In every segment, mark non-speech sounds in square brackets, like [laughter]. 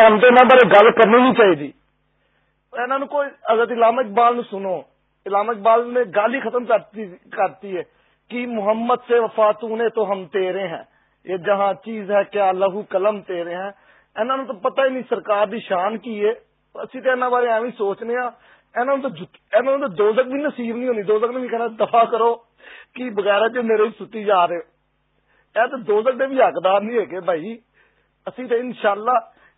ہمتے انہوں بارے گل کرنی نہیں چاہیے انہوں نے کوئی حضرت علامہ اقبال سنو۔ علامہ اقبال نے گالی ختم کرتی ہے کہ محمد سے وفاتون تو ہم تیرے ہیں۔ یہ جہاں چیز ہے کیا لہو قلم تیرے ہیں۔ انہوں نے تو پتہ ہی نہیں سرکار دی شان کی ہے۔ اچھی تو انہوں بارے ایوی سوچنے ہاں۔ انہوں نے تو, دوزک بھی نصیب نہیں ہونی۔ دوزک نے بھی کہنا دفاع کرو کہ بغیر جو میرے ستی جا رہے ہو۔ یہ تو دوزک دے بھی حقدار نہیں ہے کہ بھائی اسی تو انشاءاللہ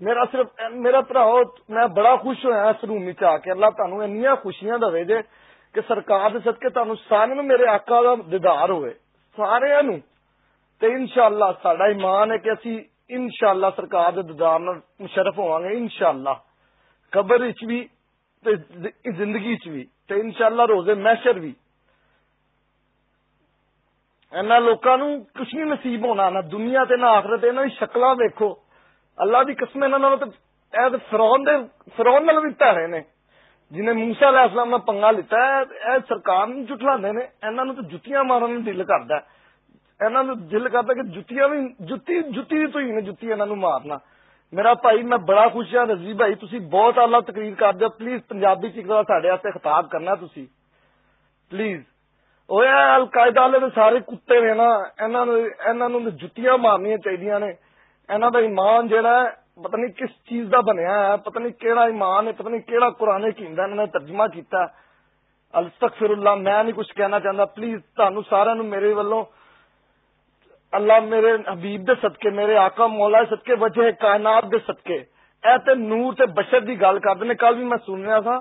ਮੇਰਾ ਸਿਰਫ ਮੇਰਾ ਭਰਾਓ ਮੈਂ ਬੜਾ ਖੁਸ਼ ਹੋਇਆ ਇਸ ਰੂਮ ਵਿੱਚ ਆ ਕੇ ਅੱਲਾ ਤੁਹਾਨੂੰ ਇੰਨੀਆਂ ਖੁਸ਼ੀਆਂ ਦੇਵੇ ਜੇ ਕਿ ਸਰਕਾਰ ਦੇ ਸਦਕੇ ਤੁਹਾਨੂੰ ਸਾਰਿਆਂ ਨੂੰ ਮੇਰੇ ਆਕਾ ਦਾ ਦੀਦਾਰ ਹੋਵੇ ਸਾਰਿਆਂ ਨੂੰ ਤੇ ਇਨਸ਼ਾਅੱਲਾ ਸਾਡਾ ਇਮਾਨ ਹੈ ਕਿ ਅਸੀਂ ਇਨਸ਼ਾਅੱਲਾ ਸਰਕਾਰ ਦੇ ਦੀਦਾਰ ਨਾਲ ਮੁਸ਼ਰਫ ਹੋਵਾਂਗੇ ਇਨਸ਼ਾਅੱਲਾ ਕਬਰ ਵਿੱਚ ਵੀ ਤੇ ਜ਼ਿੰਦਗੀ 'ਚ ਵੀ ਤੇ ਇਨਸ਼ਾਅੱਲਾ ਰੋਜ਼ੇ ਮਹਿਸ਼ਰ ਵੀ ਇਹਨਾਂ ਲੋਕਾਂ ਨੂੰ ਕੁਝ ਨਹੀਂ ਨਸੀਬ ਹੋਣਾ ਨਾ ਦੁਨੀਆ ਤੇ ਨਾ ਆਖਰਤ ਇਹਨਾਂ ਦੀ ਸ਼ਕਲਾਂ ਵੇਖੋ اللہ دی قسم انہوں نے مطلب فرون دے فرون نال بھی ہے نے۔ جنہیں موسا علیہ السلام نے پنگا لیتا ہے، اے سرکار نہیں جٹلا نے۔ انہاں نوں تو جُتیاں مارن دل کردا ہے۔ انہاں نوں دل کردا کہ جُتیاں بھی جُتی جُتی تو ہی نے جُتی انہاں نوں مارنا۔ میرا بھائی، میں بڑا خوش ہوں رضی بھائی، تسی بہت اعلی تقریر کر ہو پلیز پنجابی چ ایک ساڈے واسطے خطاب کرنا تسی۔ پلیز۔ اوے القاعدہ والے سارے کتے نے نا، انہاں نوں انہاں نوں جُتیاں مارنیاں چاہیے نے۔ انہوں دا ایمان جہا ہے، پتہ نہیں کس چیز دا بنیا ہے، پتہ نہیں کیڑا ایمان ہے، پتہ نہیں کیڑا قرآن حکیم دا انہوں نے ترجمہ کیتا ہے۔ الستغفر اللہ میں نہیں کچھ کہنا چاہتا پلیز تانوں سارا نو میرے والوں اللہ میرے حبیب دے صدقے، میرے آقا مولا دے صدقے، وجہ کائنات دے صدقے۔ اے تے نور تے بشر دی گل کردے نے کل بھی میں سن رہا تھا،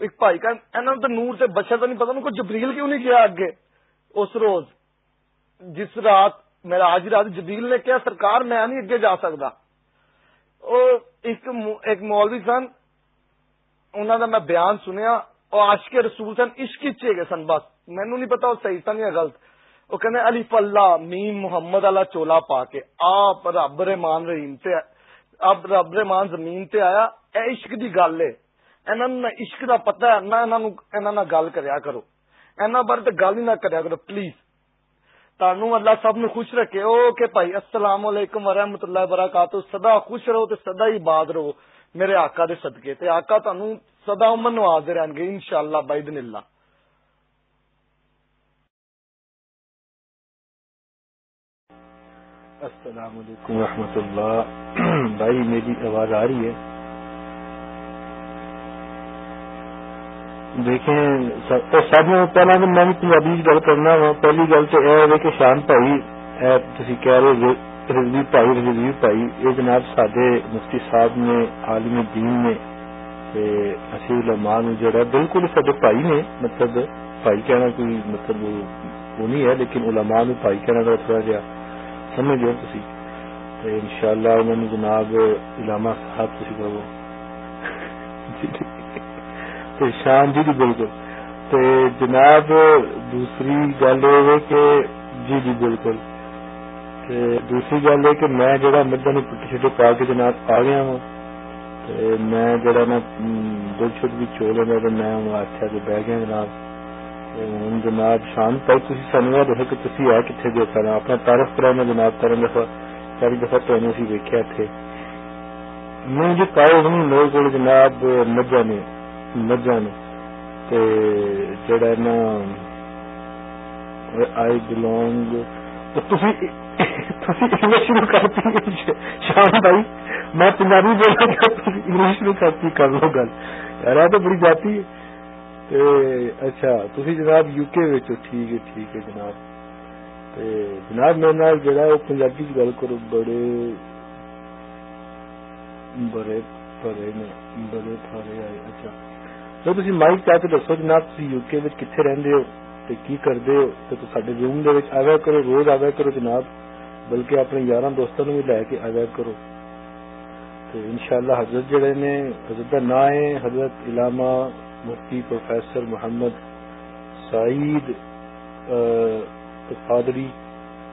ایک بھائی کا انہوں تے نور تے بشر دا نہیں پتہ ان کو جبریل کیوں نہیں کیا اگے؟ اس روز، جس رات ਮੇਰਾ ਅੱਜ ਰਾਤ ਜਬਰੀਲ ਨੇ ਕਿਹਾ ਸਰਕਾਰ ਮੈਂ ਨਹੀਂ ਅੱਗੇ ਜਾ ਸਕਦਾ ਉਹ ਇੱਕ ਇੱਕ ਮੌਲਵੀ ਸਨ ਉਹਨਾਂ ਦਾ ਮੈਂ ਬਿਆਨ ਸੁਣਿਆ ਉਹ ਆਸ਼ਕੇ ਰਸੂਲ ਸਨ ਇਸ਼ਕ ਵਿੱਚ ਹੈਗੇ ਸਨ ਬਸ ਮੈਨੂੰ ਨਹੀਂ ਪਤਾ ਉਹ ਸਹੀ ਸਨ ਜਾਂ ਗਲਤ ਉਹ ਕਹਿੰਦੇ ਅਲੀਫ ਅੱਲਾ ਮੀਮ ਮੁਹੰਮਦ ਵਾਲਾ ਚੋਲਾ ਪਾ ਕੇ ਆਪ ਰੱਬ ਰਹਿਮਾਨ ਰਹੀਮ ਤੇ ਅਬ ਰੱਬ ਰਹਿਮਾਨ ਜ਼ਮੀਨ ਤੇ ਆਇਆ ਇਹ ਇਸ਼ਕ ਦੀ ਗੱਲ ਏ ਇਹਨਾਂ ਨੂੰ ਇਸ਼ਕ ਦਾ ਪਤਾ ਹੈ ਨਾ ਇਹਨਾਂ ਨੂੰ ਇਹਨਾਂ ਨਾਲ ਗੱਲ ਕਰਿਆ ਕਰੋ ਇਹਨਾਂ ਬਾਰੇ ਤੇ ਗੱਲ ਹੀ ਨਾ ਕਰਿਆ ਕਰੋ ਪਲੀਜ਼ تانو اللہ سب نو خوش رکھے۔ او کہ بھائی، السلام علیکم ورحمۃ اللہ وبرکاتہ۔ سدا خوش رہو تے سدا ہی باد رہو میرے آقا دے صدقے تے۔ آقا تانو سدا عمر نواز رہن گے انشاءاللہ باذن اللہ۔ السلام علیکم ورحمۃ اللہ۔ بھائی، میری آواز آ رہی ہے۔ دیکھیں، سب پہلا تو میں پنجابی گل کرنا وا، پہلی گل تو یہ ہے کہ شان بھائی تھی کہہ رہے رضوی بھائی رضوی بھائی، یہ جناب سڈے مفتی صاحب نے، عالم دین نے اسی علماء نے جڑا بالکل سارے بھائی نے مطلب بھائی کہنا کوئی مطلب وہ نہیں ہے، لیکن علماء نو بھائی کہنا کا تھوڑا جہا سمجھ لو تھی ان شاء اللہ انہوں نے جناب علامہ صاحب تھی کہو جی۔ تو شان جی بالکل تو جناب دوسری گل یہ کہ جی جی بالکل۔ دوسری گل یہ کہ میں جڑا مدد نے پٹے چھٹے پا کے جناب آ گیا ہوں میں جڑا نا دودھ شد بھی چولے میں میں آخیا کہ بہ گیا جناب۔ ہوں جناب شان پائی تھی سانو یہ دسو کہ تھی ہے کتنے دے سر اپنا تعارف کرا میں جناب تر دفعہ چاری دفعہ تمہیں اسی ویکیا اتنے میں جو پائے ہوں، میرے کو جناب مجھا نے مجھا نے جڑا نا آئی بلونگ شروع کرتی شان بھائی میں پنجابی بول رہا انگلش شروع کرتی کر لو گل یار تو بڑی جاتی ہے اچھا تھی جناب یو کے ٹھیک ہے ٹھیک ہے جناب جناب میرے نال جڑا وہ پنجابی گل کرو بڑے بڑے بڑے نے بڑے تھارے آئے اچھا تو تھی مائک چاہ کے دسو جناب یو کے کتنے رہندے ہو کی کرتے ہو تو سارے روم دے آیا کرو روز آیا کرو جناب بلکہ اپنے یار دوستوں بھی لے کے آیا کرو انشاءاللہ حضرت جڑے نے حضرت نائے حضرت علامہ مفتی پروفیسر محمد سعید قادری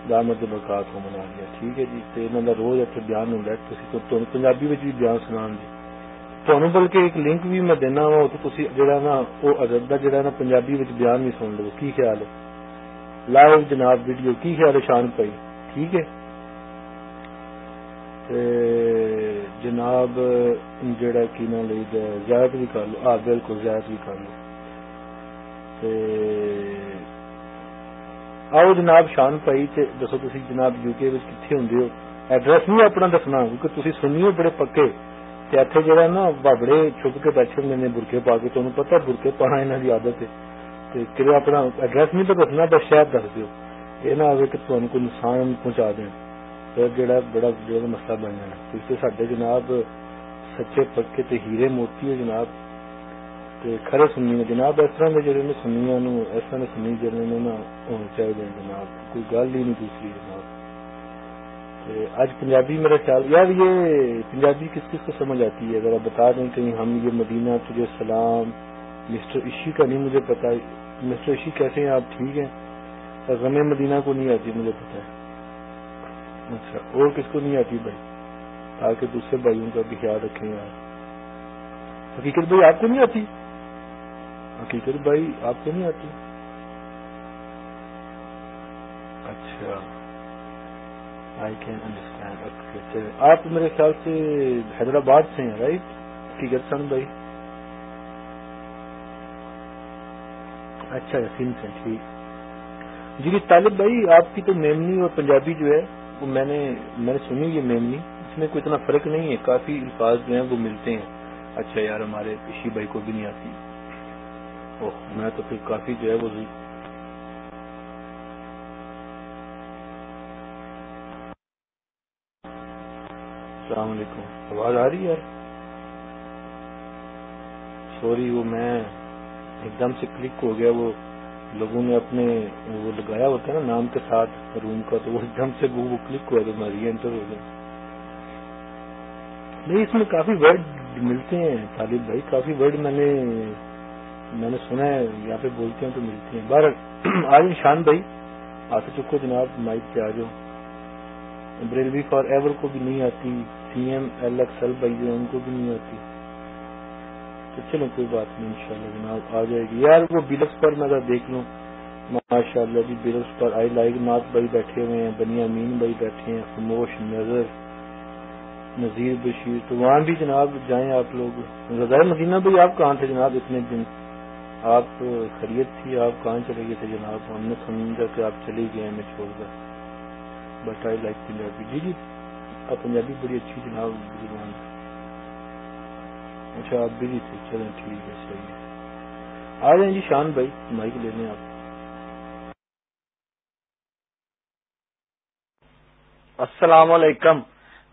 دامد مکات کو منا لیا ٹھیک ہے جی تو انہوں کا روز اتنے بیان ہوں تو پنجابی بھی بیان سنا جی تمہیں بلکہ ایک لنک بھی میں دینا وا تو جڑا نا وہ حضرت کا جڑا نا پنجابی بیان بھی سن لو کی خیال ہے لائیو جناب ویڈیو کی خیال ہے شان پائی ٹھیک ہے جناب جڑا کی نہ لئی زیادہ بھی کر لو آ بالکل زیادہ بھی کر لو آؤ جناب شان پائی دسو تھی جناب یو کے کتنے ہوں ایڈریس نہیں اپنا دسنا کیونکہ تھی سنیو بڑے پکے اتنے جہاں نا بابڑے چھپ کے بیٹھے ہوں نے برقے پا کے تمہیں پتا برقے پانا یہاں کی آدت ہے کہ اپنا ایڈریس نہیں تو دسنا بس شاید دس دو یہ نہ ہو کہ تمہیں کوئی نقصان پہنچا دیں پھر جڑا بڑا جو مسئلہ بن جانا تھی سڈے جناب سچے پکے تے ہیرے موتی ہو جناب کھڑے سنی نے جناب اس طرح کے جڑے نے سنیا اس طرح سنی جڑے ہونے چاہیے جناب کوئی گل ہی نہیں دوسری جناب آج پنجابی میرا خیال یار یہ پنجابی کس کس کو سمجھ آتی ہے؟ اگر آپ بتا دیں کہیں ہم یہ مدینہ تجھے سلام، مسٹر عشی کا نہیں مجھے پتا مسٹر عشی کیسے ہیں؟ آپ ٹھیک ہیں؟ غم مدینہ کو نہیں آتی مجھے پتا ہے۔ اچھا اور کس کو نہیں آتی بھائی؟ تاکہ دوسرے بھائیوں کا بھی خیال رکھیں یار۔ حقیقت بھائی آپ کو نہیں آتی؟ حقیقت بھائی آپ کو نہیں آتی اچھا آئی کین انڈرسٹینڈ آپ میرے خیال سے حیدرآباد سے ہیں رائٹ حقیقت سن بھائی. اچھا یقین سے، ٹھیک. جی طالب بھائی، آپ کی تو میمنی اور پنجابی جو ہے، وہ میں نے میں نے سنی یہ میمنی. اس میں کوئی اتنا فرق نہیں ہے، کافی الفاظ جو ہیں وہ ملتے ہیں. اچھا یار، ہمارے پشی بھائی کو بھی نہیں آتی. اوہ، میں تو پھر کافی جو ہے وہ السلام علیکم۔ آواز آ رہی ہے سوری، وہ میں ایک دم سے کلک ہو گیا۔ وہ لوگوں نے اپنے وہ لگایا ہوتا ہے نا نام کے ساتھ روم کا، تو وہ ایک دم سے وہ کلک ہوا تو میں ری انٹر ہو گیا۔ نہیں، اس میں کافی ورڈ ملتے ہیں طالب بھائی، کافی ورڈ میں نے میں نے سنا ہے، یہاں پہ بولتے ہیں تو ملتی ہیں۔ بار [clears throat] آج شان بھائی، آتے چکو جناب، مائک پہ آ جاؤ۔ بریلوی فار ایور کو بھی نہیں آتی، C M, L X, L بھائی جو ان کو بھی نہیں آتی۔ تو چلو کوئی بات نہیں، انشاءاللہ جناب، آ جائے گی۔ یار، وہ بلکس پر میں دیکھ لوں ماشاء اللہ جی بلکس پر آئی لائک ناتھ بھائی بیٹھے ہوئے ہیں بنیا مین بھائی بیٹھے ہیں خموش نظر، نذیر بشیر۔ تو وہاں بھی جناب جائیں آپ لوگ۔ رضائے مدینہ بھائی، آپ کہاں تھے جناب اتنے دن؟ آپ خرید تھی؟ آپ کہاں چلے گئے تھے جناب؟ ہم نے سمجھا کہ آپ چلے گئے ہمیں چھوڑ کر۔ بٹ آئی لائک پنجابی جی جی آپ پنجابی بڑی اچھی جناب جی زبان اچھا آپ بھی تھے۔ چلیں ٹھیک ہے، صحیح ہے۔ آ جائیں جی شان بھائی مائک لینے آپ۔ السلام علیکم۔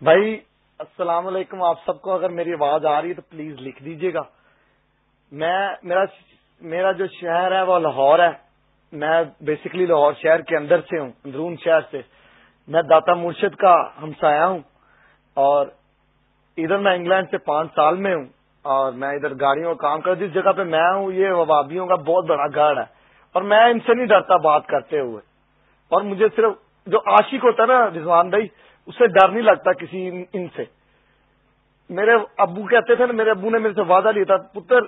بھائی، السلام علیکم۔ آپ سب کو اگر میری آواز آ رہی ہے تو پلیز لکھ دیجیے گا۔ میں، میرا میرا جو شہر ہے وہ لاہور ہے۔ میں بیسکلی لاہور شہر کے اندر سے ہوں، اندرون شہر سے۔ میں داتا مرشد کا ہمسایا ہوں اور ادھر میں انگلینڈ سے پانچ سال میں ہوں اور میں ادھر گاڑیوں کا کام کر جس جگہ پہ میں ہوں، یہ وبابیوں کا بہت بڑا گڑھ ہے اور میں ان سے نہیں ڈرتا بات کرتے ہوئے اور مجھے صرف جو عاشق ہوتا ہے نا رضوان بھائی اسے ڈر نہیں لگتا کسی ان سے۔ میرے ابو کہتے تھے نا، میرے ابو نے میرے سے وعدہ لیا تھا، پتر،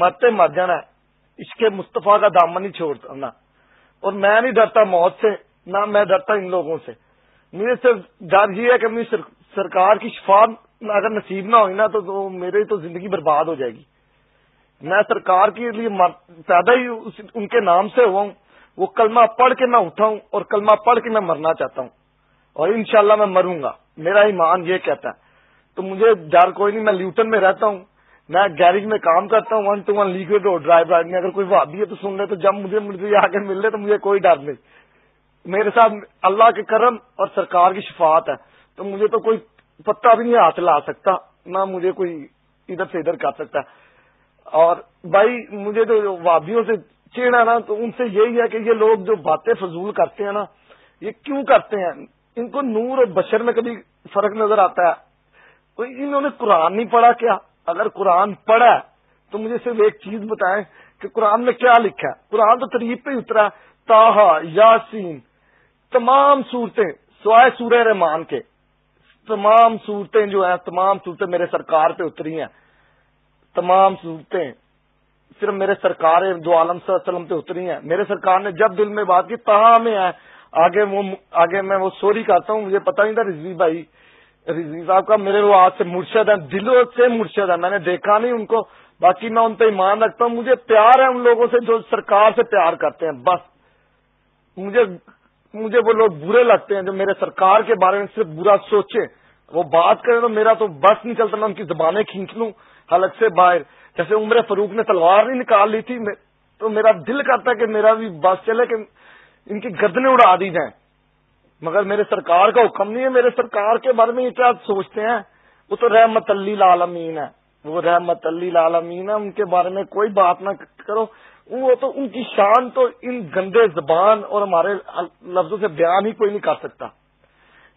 مرتے مر جانا ہے عشق مصطفیٰ کا دامن نہیں چھوڑتا اور میں نہیں ڈرتا موت سے۔ نہ میں ڈرتا ان لوگوں سے۔ مجھے صرف ڈر یہ ہے کہ مجھے سرکار کی شفا اگر نصیب نہ ہوئی نا تو میرے تو زندگی برباد ہو جائے گی۔ میں سرکار کے لیے پیدا ہی ان کے نام سے ہوا ہوں۔ وہ کلمہ پڑھ کے میں اٹھا ہوں اور کلمہ پڑھ کے میں مرنا چاہتا ہوں۔ اور انشاءاللہ میں مروں گا۔ میرا ایمان یہ کہتا ہے۔ تو مجھے ڈر کوئی نہیں، میں لیوٹن میں رہتا ہوں۔ میں گیرج میں کام کرتا ہوں۔ One two one legal road drive میں اگر کوئی وادی ہے تو سن لے، تو جب مجھے مجھے آ کے مل لے تو مجھے کوئی ڈر نہیں۔ میرے ساتھ اللہ کے کرم اور سرکار کی شفاعت ہے، تو مجھے تو کوئی پتا بھی نہیں ہاتھ لا سکتا، نہ مجھے کوئی ادھر سے ادھر کر سکتا اور بھائی، مجھے جو وادیوں سے چیڑا نا، تو ان سے یہی ہے کہ یہ لوگ جو باتیں فضول کرتے ہیں نا، یہ کیوں کرتے ہیں؟ ان کو نور اور بشر میں کبھی فرق نظر آتا ہے؟ انہوں نے قرآن نہیں پڑھا کیا؟ اگر قرآن پڑھا تو مجھے صرف ایک چیز بتائیں کہ قرآن میں کیا لکھا ہے؟ قرآن تو تریف پہ اترا تاہا یاسین تمام صورتیں، سوائے سورہ رحمان کے، تمام صورتیں جو ہیں، تمام صورتیں میرے سرکار پہ اتری ہیں۔ تمام صورتیں صرف میرے سرکار دو عالم صلی اللہ علیہ وسلم پہ اتری ہیں۔ میرے سرکار نے جب دل میں بات کی تہا میں ہے آگے وہ آگے میں وہ سوری کرتا ہوں، مجھے پتا نہیں تھا رضوی بھائی، رضوی صاحب کا میرے وہ آج سے مرشد ہے دلوں سے مرشد ہے میں نے دیکھا نہیں ان کو، باقی میں ان پہ ایمان رکھتا ہوں۔ مجھے پیار ہے ان لوگوں سے جو سرکار سے پیار کرتے ہیں، بس۔ مجھے مجھے وہ لوگ برے لگتے ہیں جو میرے سرکار کے بارے میں صرف برا سوچے وہ بات کریں تو میرا تو بس نہیں چلتا، میں ان کی زبانیں کھینچ لوں۔ حلق سے باہر، جیسے عمر فروخ نے تلوار نہیں نکال لی تھی تو میرا دل کرتا ہے کہ میرا بھی بس چلے، کہ ان کی گردنیں اڑا دی جائیں۔ مگر میرے سرکار کا حکم نہیں ہے، میرے سرکار کے بارے میں یہ کیا سوچتے ہیں؟ وہ تو رحمت اللہ عالمین ہے۔ وہ رحمت اللہ عالمین ہے، ان کے بارے میں کوئی بات نہ کرو۔ وہ تو ان کی شان تو ان گندے زبان اور ہمارے لفظوں سے بیان ہی کوئی نہیں کر سکتا۔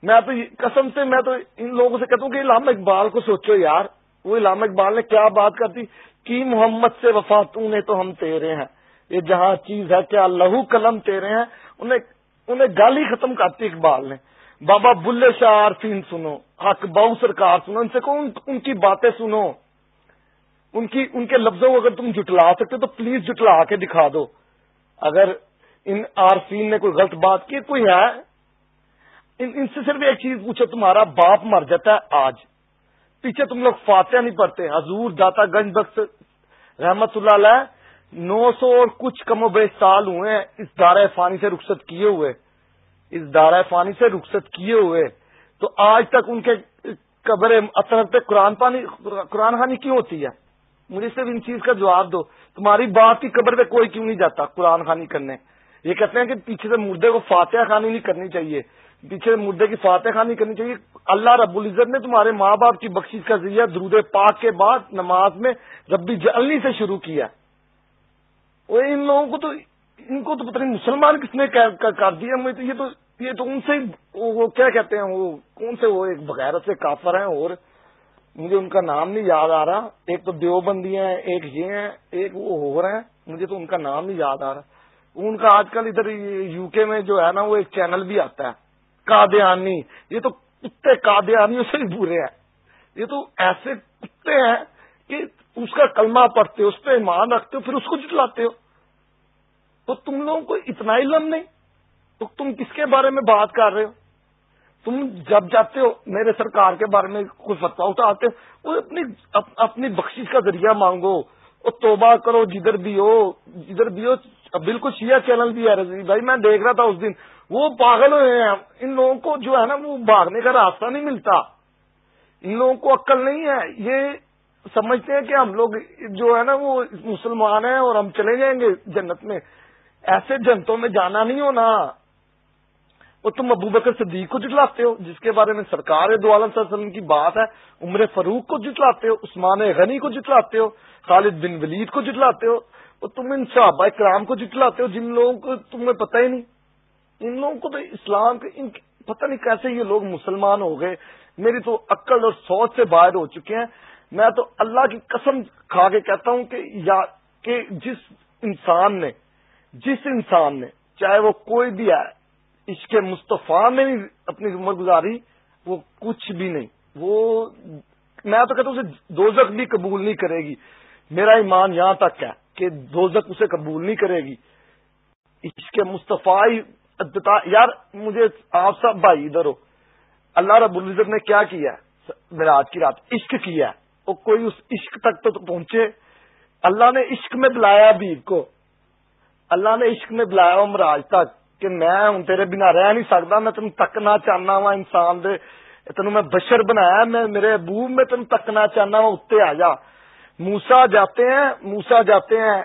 میں تو قسم سے میں تو ان لوگوں سے کہتا ہوں کہ علامہ اقبال کو سوچو یار، وہ علامہ اقبال نے کیا بات کرتی کی محمد سے وفاتوں نے تو ہم تیرے ہیں۔ یہ جہاں چیز ہے، کیا لہو قلم تیرے ہیں؟ انہیں انہیں گالی ختم کرتی اقبال نے۔ بابا بلے شاہ عارفین سنو، حق بہو سرکار سنو، ان سے کو ان کی باتیں سنو؟ ان کی، ان کے لفظوں کو اگر تم جٹلا سکتے تو پلیز جٹلا کے دکھا دو۔ اگر ان عارفین نے کوئی غلط بات کی، کوئی ہے؟ ان ان سے صرف ایک چیز پوچھو، تمہارا باپ مر جاتا ہے آج۔ پیچھے تم لوگ فاتحہ نہیں پڑھتے۔ حضور داتا گنج بخش رحمت اللہ علیہ نو سو اور کچھ کم و بیش سال ہوئے ہیں، اس دارہ فانی سے رخصت کیے ہوئے۔ اس دارہ فانی سے رخصت کیے ہوئے۔ تو آج تک ان کے قبر اطرف پہ قرآن پانی، قرآن خانی کیوں ہوتی ہے؟ مجھے صرف ان چیز کا جواب دو۔ تمہاری بات کی قبر پہ کوئی کیوں نہیں جاتا قرآن خانی کرنے؟ یہ کہتے ہیں کہ پیچھے سے مردے کو فاتحہ خانی نہیں کرنی چاہیے۔ پیچھے سے مردے کی فاتح خانی کرنی چاہیے۔ اللہ رب العزت نے تمہارے ماں باپ کی بخش کا ذریعہ درود پاک کے بعد نماز میں ربی جلنی سے شروع کیا۔ وہ ان لوگوں کو تو ان کو تو پتہ نہیں مسلمان کس نے کر دیا۔ مجھے یہ تو یہ تو ان سے وہ کیا کہتے ہیں وہ کون سے وہ ایک بغیرت سے کافر ہیں اور مجھے ان کا نام نہیں یاد آ رہا۔ ایک تو دیوبندی ہیں، ایک یہ ہیں، ایک وہ ہو رہے ہیں۔ مجھے تو ان کا نام نہیں یاد آ رہا۔ ان کا آج کل ادھر یو کے میں جو ہے نا، وہ ایک چینل بھی آتا ہے۔ قادیانی۔ یہ تو کتے قادیانیوں سے بھی برے ہیں۔ یہ تو ایسے کتے ہیں کہ اس کا کلمہ پڑھتے ہو، اس پہ ایمان رکھتے ہو، پھر اس کو جٹلاتے ہو۔ تو تم لوگوں کو اتنا علم نہیں؟ تو تم کس کے بارے میں بات کر رہے ہو؟ تم جب جاتے ہو میرے سرکار کے بارے میں کوئی فتوا اٹھاتے ہو، وہ اپنی اپنی بخشش کا ذریعہ مانگو۔ وہ توبہ کرو جدھر بھی ہو، جدھر بھی ہو۔ بالکل شیعہ چینل بھی ہے رضی بھائی، میں دیکھ رہا تھا اس دن۔ وہ پاگل ہوئے ہیں۔ ان لوگوں کو جو ہے نا، وہ بھاگنے کا راستہ نہیں ملتا۔ ان لوگوں کو عقل نہیں ہے۔ یہ سمجھتے ہیں کہ ہم لوگ جو ہے نا، وہ مسلمان ہیں اور ہم چلے جائیں گے جنت میں۔ ایسے جنتوں میں جانا نہیں ہونا۔ وہ تم ابو بکر صدیق کو جٹلاتے ہو، جس کے بارے میں سرکار دو عالم صلی اللہ علیہ وسلم کی بات ہے، عمر فروخ کو جٹلاتے ہو، عثمان غنی کو جٹلاتے ہو، خالد بن ولید کو جٹلاتے ہو وہ تم ان صحابہ کرام کو جٹلاتے ہو، جن لوگوں کو تمہیں پتہ ہی نہیں۔ ان لوگوں کو تو اسلام کے ان پتہ نہیں کیسے یہ لوگ مسلمان ہو گئے۔ میری تو عقل اور سوچ سے باہر ہو چکے ہیں۔ میں تو اللہ کی قسم کھا کے کہتا ہوں کہ یا کہ جس انسان نے، جس انسان نے، چاہے وہ کوئی بھی ہے عشق مصطفیٰ میں اپنی عمر گزاری، وہ کچھ بھی نہیں۔ وہ میں تو کہتا ہوں اسے دوزک بھی قبول نہیں کرے گی۔ میرا ایمان یہاں تک ہے کہ دوزک اسے قبول نہیں کرے گی۔ عشق مصطفیٰ یار، مجھے آپ سب بھائی ادھر ہو۔ اللہ رب العزت نے کیا کیا میرا آج کی رات عشق کیا وہ کوئی اس عشق تک تو پہنچے۔ اللہ نے عشق میں بلایا بیب کو۔ اللہ نے عشق میں بلایا مراج تک۔ کہ میں ہوں تیرے بنا رہ نہیں سکتا میں تین تکنا چاہنا وا انسان دے۔ تین میں بشر بنایا، میں میرے ابو، میں تین تکنا چاہنا وا اتنے آ جا۔ موسا جاتے ہیں موسا جاتے ہیں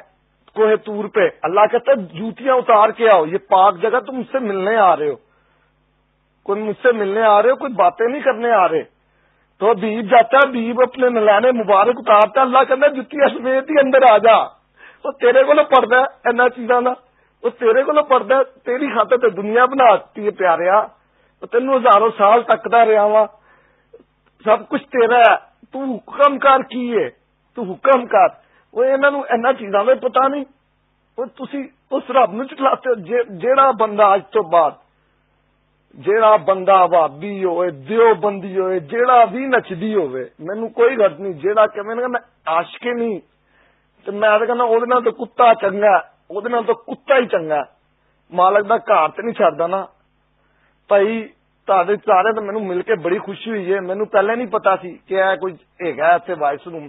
کوہ تور پہ۔ اللہ کہتا ہے جوتیاں اتار کے آؤ، یہ پاک جگہ تم مجھ سے ملنے آ رہے ہو۔ کوئی مجھ سے ملنے آ رہے ہو، کوئی باتیں نہیں کرنے آ رہے۔ تو بیب جاتا ہے بیب اپنے نلانے مبارک اتارتا اللہ کہنا جتیا سمیت ہی اندر آ جا۔ وہ تیرے کو پڑتا ہے اینا چیزاں کا وہ تیرے کو پڑتا تیری خاطر تو دنیا بنا ہے پیاریا۔ تینوں ہزاروں سال تکتا رہا وا سب کچھ تیرا ہے، تو حکم کار کیے تو حکم کار وہ انہوں چیزاں میں پتا نہیں۔ وہ تھی اس رب نو چلاتے جیڑا بندہ اج تو بعد، جیڑا بندہ بابی ہوئے دیو بندی ہوئے، جیڑا بھی نچدی ہوئے مینو کوئی غرض نہیں۔ جیڑا کہ میں میں آشکے نہیں، تو میں کہنا وہ تو کتا چنگا وہ تو کتا ہی چنگا مالک دا گھر تو نہیں چڑھتا نا بھائی سارے تو مینو مل کے بڑی خوشی ہوئی ہے مینو پہلے نہیں پتا سی کہ کوئی ہے اتنے وائس روم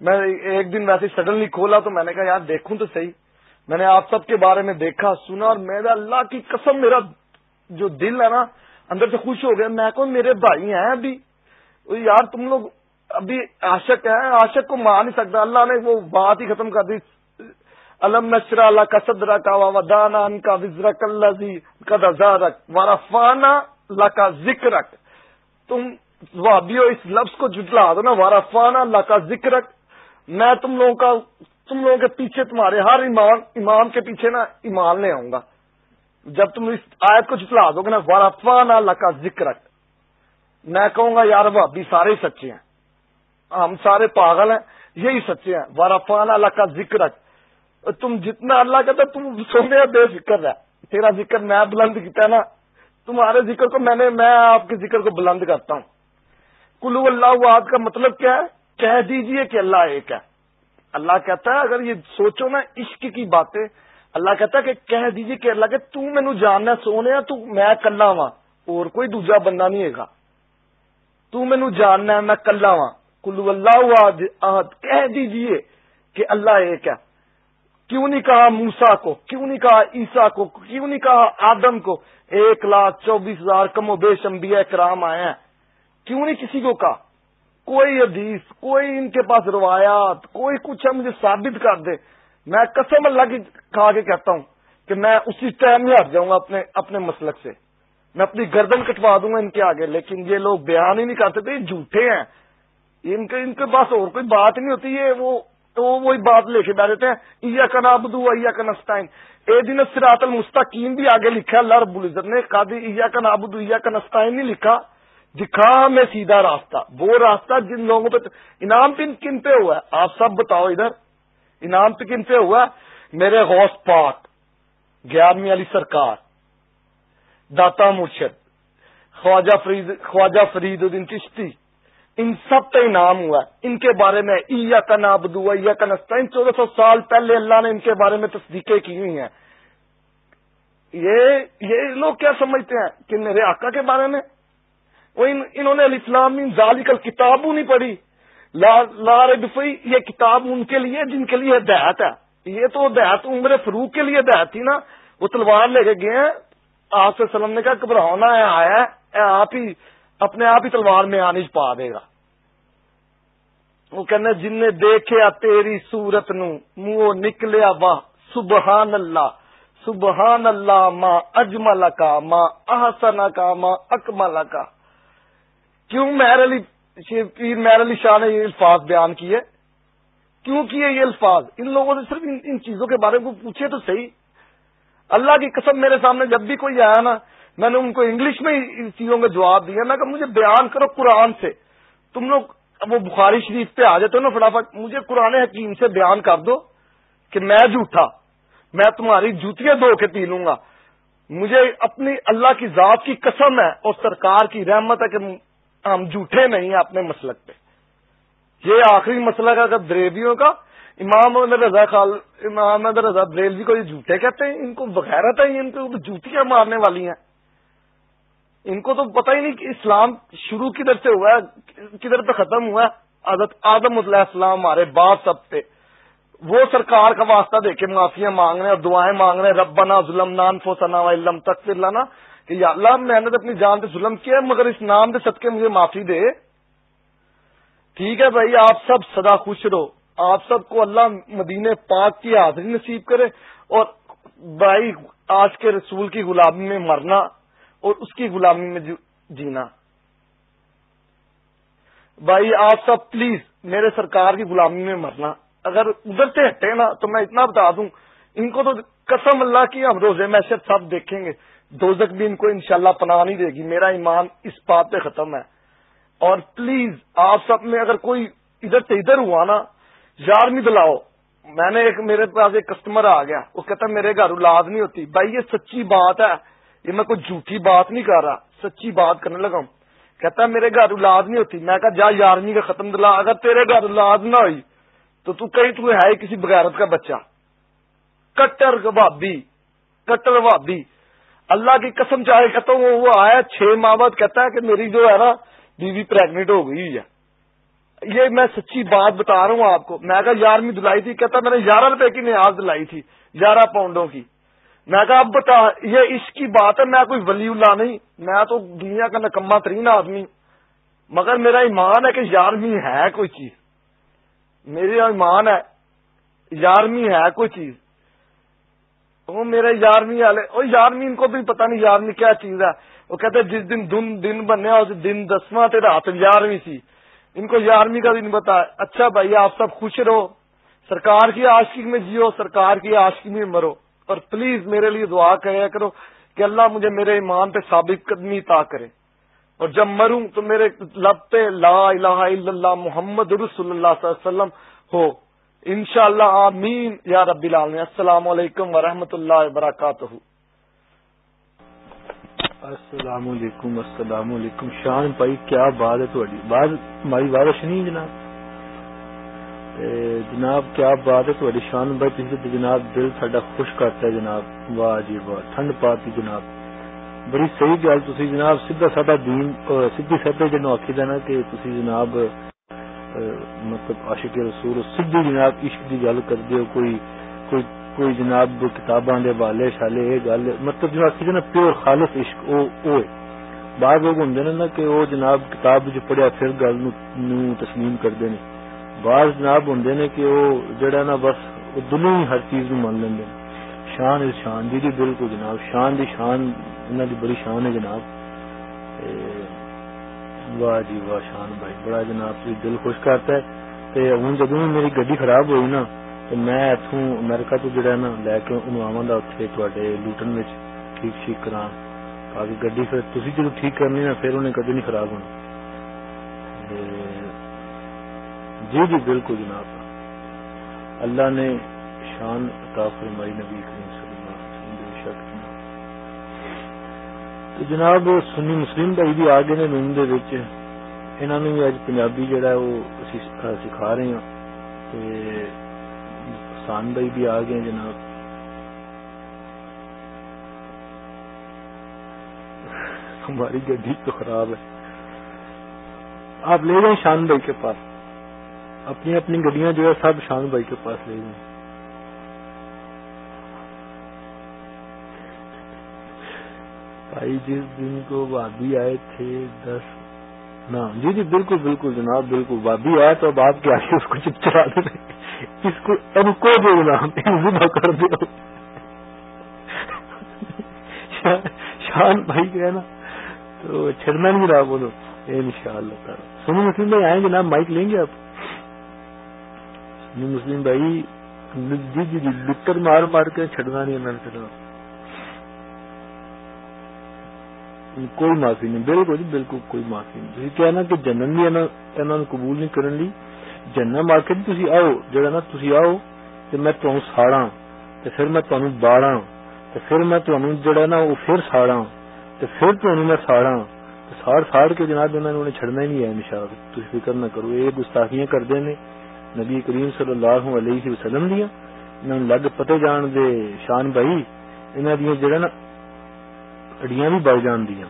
میں ایک دن ویسے سڈنلی کھولا تو میں نے کہا یار دیکھوں تو صحیح میں نے آپ سب کے بارے میں دیکھا سنا اور میرا اللہ کی قسم میرا جو دل ہے نا اندر سے خوش ہو گیا میں کو میرے بھائی ہیں ابھی یار تم لوگ ابھی عاشق ہیں عاشق کو مان نہیں سکتا اللہ نے وہ بات ہی ختم کر دی الم نشرا اللہ کا صدرا کا ودانا ان کا وزرا کلزی کا دزارک وارفانا اللہ کا ذکر تم وابیو اس لفظ کو جٹلا دو نا وارفانا اللہ کا ذکر میں تم لوگوں کا، تم لوگوں کے پیچھے تمہارے ہر ایمان امام کے پیچھے نا ایمان لے آؤں گا۔ جب تم اس آیت کو جتلا دو گے نا وارفانا اللہ کا ذکر میں کہوں گا یار بھابی سارے سچے ہیں۔ ہم سارے پاگل ہیں، یہی سچے ہیں۔ وارفانا اللہ کا ذکر تم جتنا اللہ کہتا تم سونے بے فکر ہے تیرا ذکر میں بلند کیا نا، تمہارے ذکر کو میں نے، میں آپ کے ذکر کو بلند کرتا ہوں۔ کلو اللہ آد کا مطلب کیا ہے؟ کہہ دیجیے کہ اللہ ایک ہے۔ اللہ کہتا ہے، اگر یہ سوچو نا، عشق کی باتیں۔ اللہ کہتا ہے کہ کہہ دیجیے کہ اللہ کہ تم مینو جاننا سونے تو میں کلا وا اور کوئی دوجا بندہ نہیں ہے گا تو مینو جاننا ہے، میں کلا ہاں۔ وا کلو اللہ کہہ دیجیے کہ اللہ ایک ہے۔ کیوں نہیں کہا موسا کو؟ کیوں نہیں کہا عیسا کو؟ کیوں نہیں کہا آدم کو؟ ایک لاکھ چوبیس ہزار کم و بیش انبیاء کرام آئے ہیں۔ کیوں نہیں کسی کو کہا؟ کوئی حدیث، کوئی ان کے پاس روایات، کوئی کچھ ہے مجھے ثابت کر دے۔ میں قسم اللہ کی کھا کے کہتا ہوں کہ میں اسی ٹائم میں ہٹ جاؤں گا اپنے اپنے مسلک سے۔ میں اپنی گردن کٹوا دوں گا ان کے آگے، لیکن یہ لوگ بیان ہی نہیں کرتے تھے، یہ جھوٹے ہیں۔ ان کے ان کے پاس اور کوئی بات نہیں ہوتی ہے وہ تو وہی بات لے کے بیٹھتے ہیں ایا کا نابدو ایا کا اے دن سراط المستقیم بھی آگے لکھا اللہ رب العزت نے قادی ایا کا نابدو ایا کا نہیں لکھا، دکھا ہمیں سیدھا راستہ، وہ راستہ جن لوگوں پہ انعام پن کن پہ ہوا ہے۔ آپ سب بتاؤ ادھر، انعام پہ کن پہ ہوا میرے غوث پاک، گیارہویں علی سرکار، داتا مرشد، خواجہ فرید خواجہ فرید الدین چشتی ان سب کا انعام ہوا ان کے بارے میں ایا کا نابدو ایا کا نستا چودہ سو سال پہلے اللہ نے ان کے بارے میں تصدیقیں کی ہوئی ہیں۔ یہ یہ لوگ کیا سمجھتے ہیں کہ میرے آقا کے بارے میں؟ وہ انہوں نے علی اسلام ظالی کل کتابوں نہیں پڑھی۔ لار دفعی یہ کتاب ان کے لیے، جن کے لیے ہدایت ہے۔ یہ تو ہدایت عمر فروغ کے لیے ہدایت تھی نا۔ وہ تلوار لے کے گئے ہیں۔ آپ سے سلم نے کہا، گھبراؤنا ہے آیا ہے آپ ہی، اپنے آپ ہی تلوار میں آنج پا دے گا۔ وہ کہنے جن نے دیکھا تیری سورت نو منہ نکلیا واہ سبحان اللہ سبحان اللہ ماں اجمل کا ماں احسن کا ماں اکمل کا کیوں مہر علی پیر مہر علی شاہ نے یہ الفاظ بیان کیے کیوں کیے یہ الفاظ ان لوگوں نے صرف ان چیزوں کے بارے میں پوچھے تو صحیح اللہ کی قسم میرے سامنے جب بھی کوئی آیا نا میں نے ان کو انگلش میں ان چیزوں کا جواب دیا میں کہ مجھے بیان کرو قرآن سے تم لوگ وہ بخاری شریف پہ آ جاتے ہو نا فٹافٹ، مجھے قرآن حکیم سے بیان کر دو کہ میں جھوٹا، میں تمہاری جوتیاں دھو کے پی لوں گا۔ مجھے اپنی اللہ کی ذات کی قسم ہے اور سرکار کی رحمت ہے کہ ہم جھوٹے نہیں ہیں اپنے مسلک پہ۔ یہ آخری مسئلہ کا دریویوں کا۔ امام رضا خال، امام رضا بریلوی کو یہ جھوٹے کہتے ہیں، ان کو بغیرت ہے، ان کو جوتیاں مارنے والی ہیں۔ ان کو تو پتہ ہی نہیں کہ اسلام شروع کدھر سے ہوا ہے، کدھر پہ ختم ہوا ہے۔ حضرت آدم علیہ السلام ہمارے باپ سب پہ وہ سرکار کا واسطہ دے کے معافیاں مانگ رہے اور دعائیں مانگ رہے رب بنا ظلم نان فو سنا علم تک پھر لانا کہ یا اللہ میں نے اپنی جان پہ ظلم کیا مگر اس نام کے صدقے مجھے معافی دے۔ ٹھیک ہے بھائی، آپ سب سدا خوش رہو۔ آپ سب کو اللہ مدینے پاک کی حاضری نصیب کرے۔ اور بھائی، آج کے رسول کی غلامی میں مرنا اور اس کی غلامی میں جینا۔ بھائی، آپ سب پلیز میرے سرکار کی غلامی میں مرنا۔ اگر ادھر سے ہٹے نا تو میں اتنا بتا دوں، ان کو تو قسم اللہ کی ہم روزے میں سے سب دیکھیں گے۔ دوزک بھی ان کو انشاءاللہ پناہ نہیں دے گی۔ میرا ایمان اس بات پہ ختم ہے۔ اور پلیز، آپ سب میں اگر کوئی ادھر سے ادھر ہوا نا، یار نہیں دلاؤ۔ میں نے ایک میرے پاس ایک کسٹمر آ گیا۔ وہ کہتا میرے گھر اولاد نہیں ہوتی۔ بھائی، یہ سچی بات ہے۔ یہ میں کوئی جھوٹی بات نہیں کر رہا، سچی بات کرنے لگا ہوں۔ کہتا ہے میرے گھر اولاد نہیں ہوتی۔ میں کہا، جا یارمی کا ختم دلا، اگر تیرے گھر اولاد نہ ہوئی تو تو کہیں تو ہے کسی بغیرت کا بچہ۔ کٹر بھابی کٹر بھابی اللہ کی قسم چاہے کہتا ہوں، وہ آیا چھ ماہ بعد، کہتا ہے کہ میری جو ہے نا بیوی پریگنٹ ہو گئی ہے۔ یہ میں سچی بات بتا رہا ہوں آپ کو۔ میں کہا یارمی دلائی تھی۔ کہتا میں نے گیارہ روپے کی نیاز دلائی تھی گیارہ پاؤنڈوں کی۔ میں کہا، اب بتا، یہ اس کی بات ہے، میں کوئی ولی اللہ نہیں، میں تو دنیا کا نکما ترین آدمی۔ مگر میرا ایمان ہے کہ یارمی ہے کوئی چیز۔ میرا ایمان ہے، یارمی ہے کوئی چیز۔ وہ میرے یارمی والے، وہ یارمی، ان کو بھی پتہ نہیں یارمی کیا چیز ہے۔ وہ کہتے جس دن دن دن بنیا اس دن دسواں تیرا ہاتھ یارویں سی۔ ان کو یارمی کا دن بتا اچھا بھائی، آپ سب خوش رہو۔ سرکار کی عاشقی میں جیو، سرکار کی عاشقی میں مرو۔ اور پلیز میرے لیے دعا کرے کرو کہ اللہ مجھے میرے ایمان پہ ثابت قدمی تا کرے۔ اور جب مروں تو میرے لب پہ لا الہ الا اللہ محمد رسول اللہ صلی اللہ علیہ وسلم ہو۔ انشاءاللہ، آمین۔ یا رب العالمین، السلام علیکم ورحمۃ اللہ وبرکاتہ۔ السلام علیکم السلام علیکم۔ شان بھائی، کیا بات ہے تھوڑی بات ہماری بارش نہیں جناب؟ جناب، کیا بات ہے؟ تھوڑی شان بھائی پیچھے جناب، دل ساڈا خوش کرتا ہے جناب۔ واہ جی واہ، ٹھنڈ پاتی جناب۔ بڑی صحیح گل تھی جناب، سیدھا ساڈا دین سیدھی سدھے جن آخی دینا کہ تھی جناب مطلب عاشق رسول، سیدھی جناب عشق کی گل کرتے ہو، کوئی کوئی کوئی جناب کتاباں دے والے شالے یہ گل مطلب جو آخی نا، پیور خالص عشق، او او بعض لوگ ہوں نا کہ وہ جناب کتاب جو پڑھیا، پھر گل نو تسلیم کرتے ہیں بعض جناب ہوں نے کہ وہ جڑا نا بس دونوں ہی ہر چیز نو من لیں شان اس شان دی جی بالکل جناب، شان دی شان انہوں دی بڑی شان ہے جناب۔ واہ جی واہ، شان بھائی، بڑا جناب دل خوش کرتا ہے۔ تے ہوں جدو میری گڈی خراب ہوئی نا میں اتوں امیرکا تو جڑا نا لے کے آوا اتنے تے لوٹن وچ ٹھیک ٹھیک کرا تاکہ گڈی پھر تھی جب ٹھیک کرنی نا، پھر انہیں کدی نہیں خراب ہونا۔ جی جی بالکل جناب۔ اللہ نے شان عطا فرمائی نبی کریم صلی اللہ علیہ وسلم تو جناب، سنی مسلم بھائی بھی آ گئے نے نون دے وچ۔ انہاں نوں بھی اج پنجابی جڑا ہے، وہ سکھا رہے ہیں حسان بھائی بھی آ گئے جناب۔ ہماری گڈی تو خراب ہے۔ آپ لے جائیں شان بھائی کے پاس۔ اپنی اپنی گڈیاں جو ہے سب شان بھائی کے پاس لے جائیں بھائی جس دن کو بابی آئے تھے دس نا جی جی بالکل بالکل جناب، بالکل۔ بابی آئے تو اب آپ کیا اس کو چپ چلا دیں۔ اس کو ان کو جو نام ذبح کر دو۔ شان بھائی جو ہے نا، تو چھڑنا نہیں رہا بولو۔ ان شاء اللہ تعالیٰ۔ سنی مسلم بھائی، آئیں گے نام مائک لیں گے آپ؟ مسلم بھائی جی جی جی لٹر مار مار کے چھڑنا نہیں انہوں نے کوئی معافی نہیں، بالکل جی بالکل کوئی معافی نہیں۔ کہنا کہ جنم بھی قبول نہیں کرنے لی جنم آ کے تھی آؤ جا نا تھی آؤ تو میں تمہیں ساڑا تو پھر میں تمہیں باڑا تو پھر میں تمہیں جڑا نا وہ پھر ساڑا تو پھر تمہیں میں ساڑا ساڑ ساڑ کے جناب انہوں نے چھڑنا ہی نہیں ہے نشا تھی فکر نہ کرو، یہ گستاخیاں کرتے ہیں نبی کریم صلی اللہ علیہ وسلم دیا۔ انہوں لگ پتے جان دے شان بھائی انہوں دیا جڑا نا اڑیاں بھی بڑھ جان دیا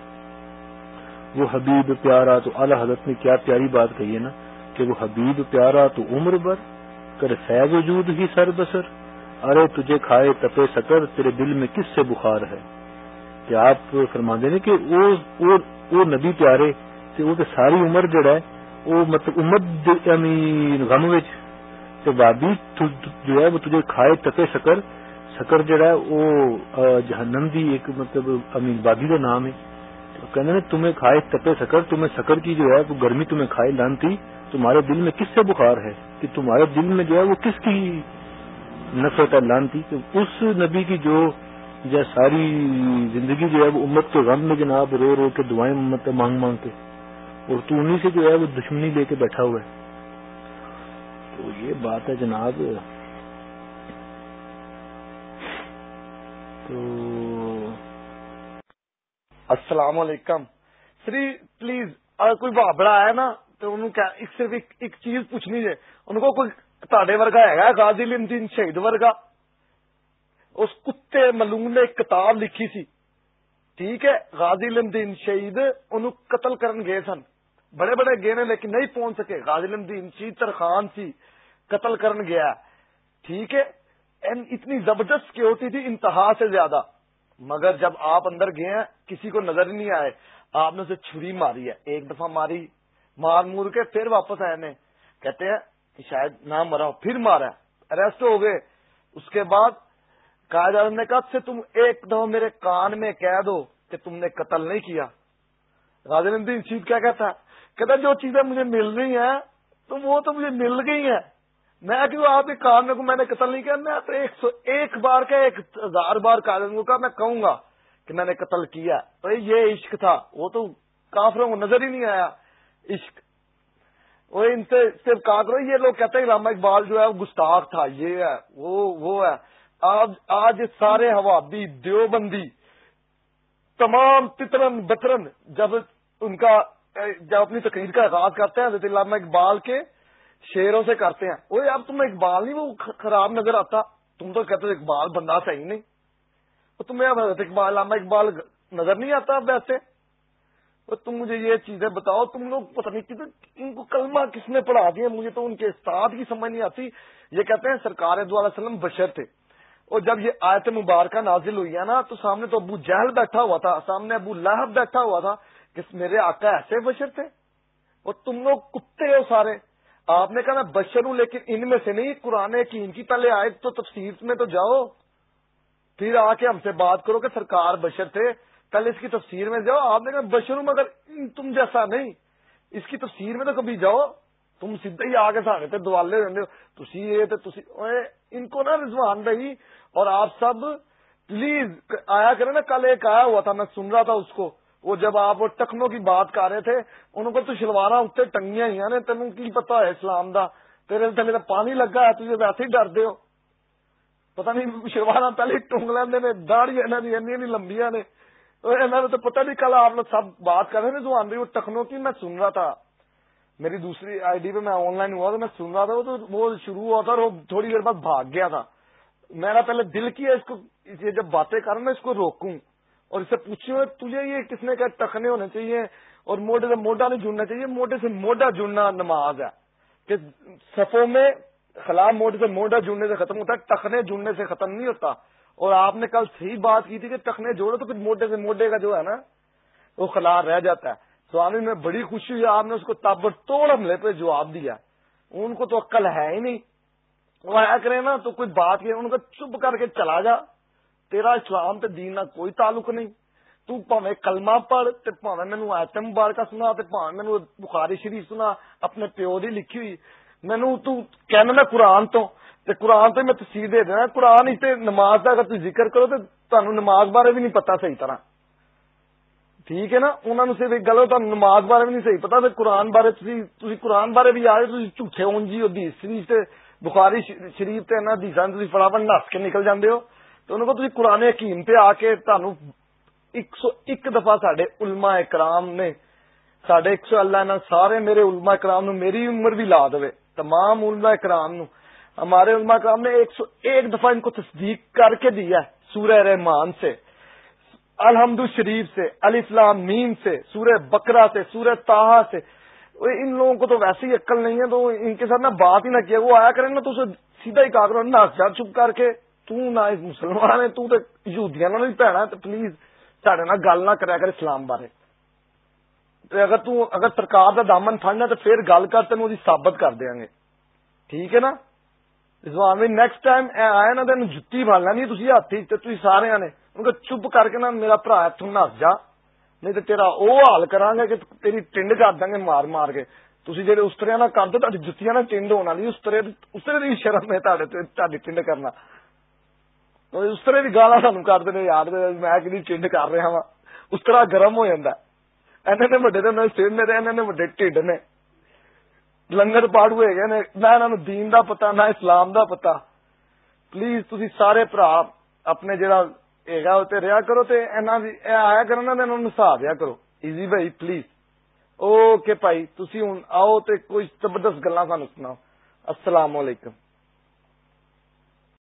وہ حبیب پیارا تو اعلی حضرت نے کیا پیاری بات کہی ہے نا کہ وہ حبیب پیارا تو عمر بر کر فیض وجود ہی سر بسر۔ ارے تجھے کھائے تپے سکر، تیرے دل میں کس سے بخار ہے؟ کہ آپ فرما دیں کہ وہ نبی پیارے وہ ساری عمر جڑا ہے وہ مطلب امت یعنی غم وچ تے بابی جو ہے وہ تجھے کھائے تپے سکر سکر جڑا ہے وہ جہنم دی ایک مطلب امین بابی کا نام ہے کہنے تمہیں کھائے تپے سکر تمہیں سکر کی جو ہے وہ گرمی تمہیں کھائے لانتی تمہارے دل میں کس سے بخار ہے کہ تمہارے دل میں جو ہے وہ کس کی نفرت لانتی کہ اس نبی کی جو ساری زندگی جو ہے وہ امت کے غم میں جناب رو رو کے دعائیں مانگ مانگ کے اور تو انہیں سے جو ہے وہ دشمنی لے کے بیٹھا ہوا ہے۔ تو یہ بات ہے جناب۔ تو السلام علیکم۔ سری، پلیز، اگر کوئی بابڑا آیا نا، تو انہوں ایک صرف ایک چیز پوچھنی ہے۔ ان کو کوئی تڈے ورگا ہے غازی الدین شہید ورگا؟ اس کتے ملون نے ایک کتاب لکھی سی۔ ٹھیک ہے، غازی الدین شہید ان قتل کرن گئے سن۔ بڑے بڑے گئے لیکن نہیں پہنچ سکے۔ غازی الدین چیتر خان سی، قتل کرن گیا ٹھیک ہے اتنی زبردست سیکورٹی تھی، انتہا سے زیادہ۔ مگر جب آپ اندر گئے ہیں، کسی کو نظر ہی نہیں آئے۔ آپ نے اسے چھری ماری ہے، ایک دفعہ ماری، مار مور کے پھر واپس آئے نے۔ کہتے ہیں کہ شاید نہ مرا ہو، پھر مارا اریسٹ ہو گئے۔ اس کے بعد قائد اعظم نے کہا سے تم ایک دفعہ میرے کان میں کہہ دو کہ تم نے قتل نہیں کیا۔ راجن الدین شیخ کیا کہتا ہے؟ کہتا جو چیزیں مجھے مل رہی ہیں، تو وہ تو مجھے مل گئی ہیں۔ میں کیوں آپ کے کام میں میں نے قتل نہیں کیا، میں تو ایک سو ایک بار کا، ایک ہزار بار کاغذ کا میں کہوں گا کہ میں نے قتل کیا تو یہ عشق تھا۔ وہ تو کافروں کو نظر ہی نہیں آیا۔ عشق۔ وہ ان سے صرف کہا کرو، یہ لوگ کہتے ہیں علامہ اقبال جو ہے، وہ گستاخ تھا، یہ ہے، وہ وہ ہے۔ آج آج سارے ہوابی دیوبندی، تمام تترن بترن، جب ان کا جب اپنی تقریر کا آغاز کرتے ہیں، حضرت علامہ اقبال کے شیروں سے کرتے ہیں۔ وہ اب تمہیں اقبال نہیں، وہ خراب نظر آتا۔ تم تو کہتے ہو اقبال بندہ صحیح نہیں۔ تو تمہیں اب حضرت اقبال علامہ اقبال نظر نہیں آتا اب ویسے تم مجھے یہ چیزیں بتاؤ، تم لوگ پتہ نہیں ان کو کلمہ کس نے پڑھا دیا؟ مجھے تو ان کے استاد کی سمجھ نہیں آتی۔ یہ کہتے ہیں سرکار علیہ وسلم بشر تھے۔ اور جب یہ آیت مبارکہ نازل ہوئی ہے نا، تو سامنے تو ابو جہل بیٹھا ہوا تھا، سامنے ابو لہب بیٹھا ہوا تھا۔ کہ میرے آقا ایسے بشر تھے؟ اور تم لوگ کتے ہو سارے۔ آپ نے کہا میں بشر ہوں لیکن ان میں سے نہیں، قرآن کی ان کی پہلے آئے تو تفسیر میں تو جاؤ۔ پھر آ کے ہم سے بات کرو کہ سرکار بشر تھے، پہلے اس کی تفسیر میں جاؤ۔ آپ نے کہا بشر ہوں مگر تم جیسا نہیں۔ اس کی تفسیر میں تو کبھی جاؤ۔ تم سیدھے ہی آ کے سارے تھے، دوالے رہتے ہو تھی یہ ان کو نا رضوان رہی۔ اور آپ سب پلیز آیا کرے نا، کل ایک آیا ہوا تھا، میں سن رہا تھا اس کو۔ وہ جب آپ ٹکنوں کی بات کر رہے تھے، ان کو تو شلوارا اتنے ٹنگیاں ہی نے تین کی پتا ہے اسلام دا۔ تیرے تھلے پانی لگا ہے، تجھے ویسے ہی ڈر ہو۔ پتا نہیں شلوارا پہلے ٹونگ لیندے نے داڑی انہوں نے این لمبیاں نے۔ انہوں نے تو پتا نہیں کل آپ سب بات کر رہے ہیں جو آن رہی وہ ٹکنوں کی میں سن رہا تھا۔ میری دوسری آئی ڈی پہ میں آن لائن ہوا تو میں سن رہا تھا، وہ تو وہ شروع ہوا تھا اور وہ تھوڑی دیر بعد بھاگ گیا تھا۔ میرا پہلے دل کیا اس کو، یہ جب باتیں کروں میں اس کو روکوں۔ اور اس سے پوچھوں تجھے یہ کس نے کہا ٹخنے ہونے چاہیے اور موڈے سے موڈا نہیں جڑنا چاہیے موڈے سے موڈا جڑنا نماز ہے۔ کہ صفوں میں خلاف موڈے سے موڈا جڑنے سے ختم ہوتا ہے ٹخنے جڑنے سے ختم نہیں ہوتا۔ اور آپ نے کل صحیح بات کی تھی کہ ٹخنے جوڑو تو پھر موڈے سے موڈے کا جو ہے نا، وہ خلا رہ جاتا ہے۔ سوامی، میں بڑی خوشی ہوئی، آپ نے اس کو تابڑ توڑ حملے پہ جواب دیا۔ ان کو تو عقل ہے ہی نہیں۔ وہ آیا کرے نا تو کوئی بات ان کو چپ کر کے چلا جا۔ تیرا اسلام تے دین نہ کوئی تعلق نہیں تو پاویں کلمہ پڑھ تے پاویں مینوں آیت مبارکہ سنا تے پاویں مینوں بخاری شریف سنا اپنے پیو دی لکھی ہوئی مینوں تو کہنا میں قرآن تو تے قرآن تو میں تفسیر دے دینا قرآن ہی تے نماز دا اگر تسی ذکر کرو تے تانوں نماز بارے بھی نہیں پتا صحیح طرح ٹھیک ہے نا انہوں نے صرف ایک گل ہو نماز بارے بھی نہیں صحیح پتا قرآن بارے تسی قرآن بارے بھی آئے تسی جھوٹے ہون جی حدیث شریف تے بخاری شریف تے نا حدیثاں تسی فٹافٹ نس کے نکل جاندے ہو تو انہوں کو قرآن حکیم پہ آ کے تہن ایک سو ایک دفعہ سڈے علما اکرام نے سڈے ایک سو اللہ نے سارے میرے علما اکرام نو میری عمر بھی لا دے تمام علما اکرام نو ہمارے علما اکرام نے ایک سو ایک دفعہ ان کو تصدیق کر کے دیا ہے سورہ رحمان سے، الحمد شریف سے علی اسلام میم سے، سورہ بکرا سے، سورہ تاہا سے۔ ان لوگوں کو تو ویسے ہی عقل نہیں ہے تو ان کے ساتھ نہ بات ہی نہ کیا وہ آیا کریں نا تو اسے سیدھا ہی کہا کرو نہ چپ کر کے۔ مسلمان ہے تہودیا بھی پینا تو پلیز سڈے نہ گل نہ کریا کر اسلام بارے اگر تو اگر سرکار کا دامن فڑنا تو پھر گل کر تین ثابت کر دیا گے ٹھیک ہے نا اسلام نیکسٹ ٹائم آیا نا تین جتی بن لینی تھی ہاتھ تھی سارے نے چپ کر کے نا میرا برا اتوں نس جا نہیں تو تیرا وہ حال کرا گا کہ تیری ٹنڈ کر دیں گے مار مار کے تھی جی اس طرح کر دو جتیاں نا ٹنڈ ہونا اس طرح اس طرح کی شرم ہے تاری ٹنڈ کرنا اس طرح بھی گالا سانو کرتے ہیں یاد میں کہ ٹنڈ کر رہا وا اس طرح گرم ہو جاتا ਇਹਨਾਂ ਨੇ ਵੱਡੇ ਤੇ ਸਿਰ ਮੇਰੇ ਇਹਨਾਂ ਨੇ ਵੱਡੇ ਢਿੱਡ ਨੇ ਲੰਗਰ ਪਾੜੂ ਹੈਗੇ ਨੇ ਨਾ ਇਹਨਾਂ ਨੂੰ ਦੀਨ ਦਾ ਪਤਾ ਨਾ ਇਸਲਾਮ ਦਾ ਪਤਾ ਪਲੀਜ਼ ਤੁਸੀਂ ਸਾਰੇ ਭਰਾ ਆਪਣੇ ਜਿਹੜਾ ਹੈਗਾ ਉਹ ਤੇ ਰਿਹਾ ਕਰੋ ਤੇ ਇਹਨਾਂ ਦੀ ਇਹ ਆਇਆ ਕਰਨ ਨਾ ਇਹਨਾਂ ਨੂੰ ਹਸਾ ਦਿਆ ਕਰੋ ਈਜ਼ੀ ਭਾਈ ਪਲੀਜ਼ ਓਕੇ ਭਾਈ ਤੁਸੀਂ ਹੁਣ ਆਓ ਤੇ ਕੋਈ ਜ਼ਬਰਦਸਤ ਗੱਲਾਂ ਸਾਨੂੰ ਸੁਣਾਓ ਅਸਲਾਮ ਵਾਲੇਕਮ